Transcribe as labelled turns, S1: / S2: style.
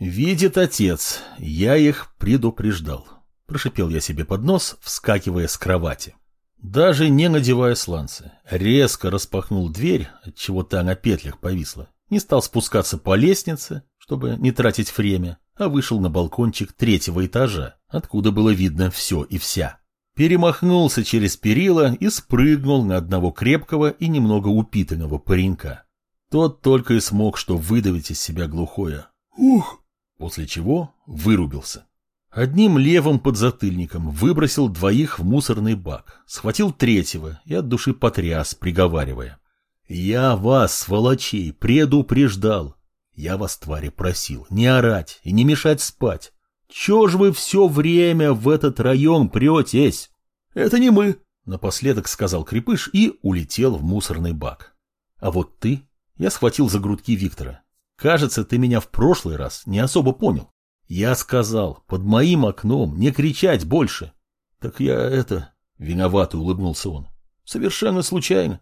S1: Видит отец, я их предупреждал. Прошипел я себе под нос, вскакивая с кровати. Даже не надевая сланцы, резко распахнул дверь, отчего та на петлях повисла. Не стал спускаться по лестнице, чтобы не тратить время, а вышел на балкончик третьего этажа, откуда было видно все и вся. Перемахнулся через перила и спрыгнул на одного крепкого и немного упитанного паренька. Тот только и смог что выдавить из себя глухое «Ух!», после чего вырубился. Одним левым подзатыльником выбросил двоих в мусорный бак, схватил третьего и от души потряс, приговаривая. «Я вас, сволочей, предупреждал. Я вас, твари, просил не орать и не мешать спать. Чё ж вы все время в этот район претесь?» «Это не мы», — напоследок сказал Крепыш и улетел в мусорный бак. «А вот ты...» — я схватил за грудки Виктора. «Кажется, ты меня в прошлый раз не особо понял. Я сказал, под моим окном не кричать больше. Так я это... Виновато улыбнулся он. Совершенно случайно.